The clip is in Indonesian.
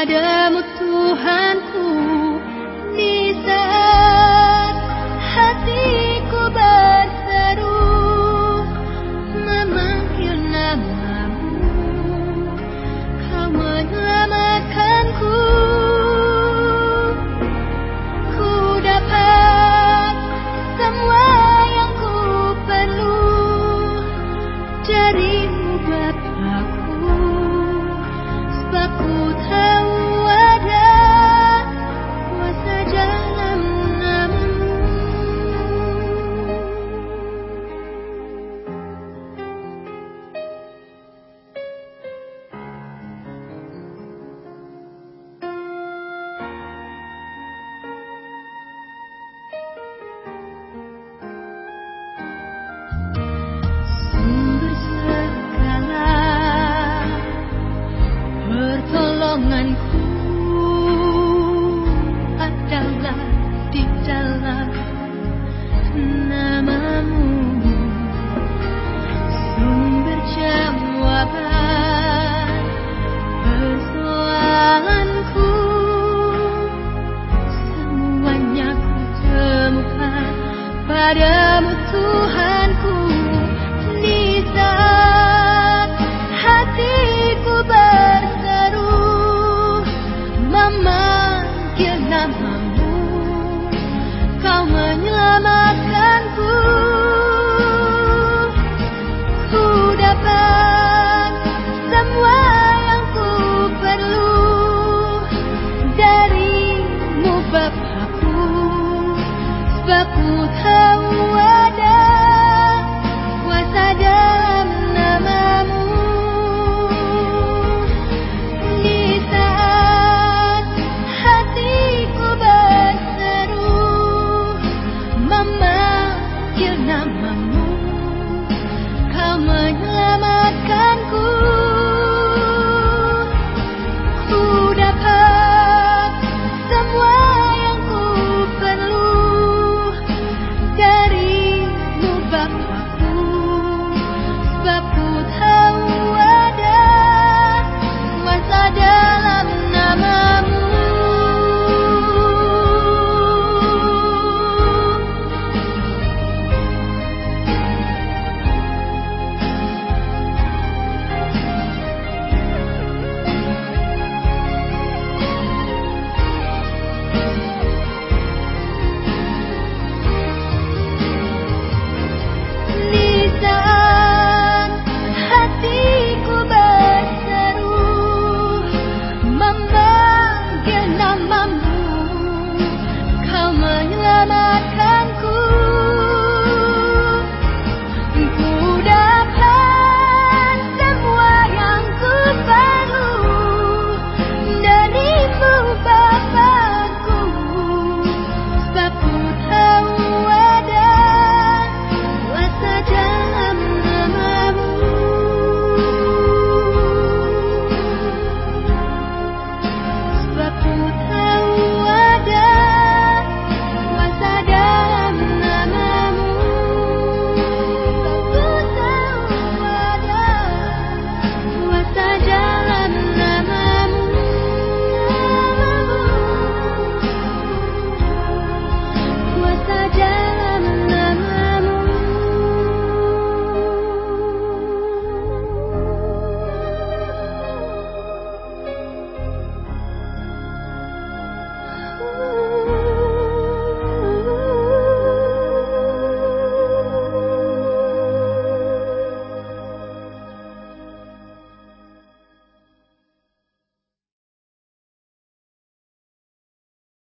Padamu Tuhanku Di saat hatiku berseru Memanggil namamu. Kau menyelamatkanku. Ku dapat semua yang ku perlu. Darimu Bapakku Sebab ku tahu menyelamatkanku Ku dapat semua yang ku perlu Darimu Bapakku. Sebab ku vida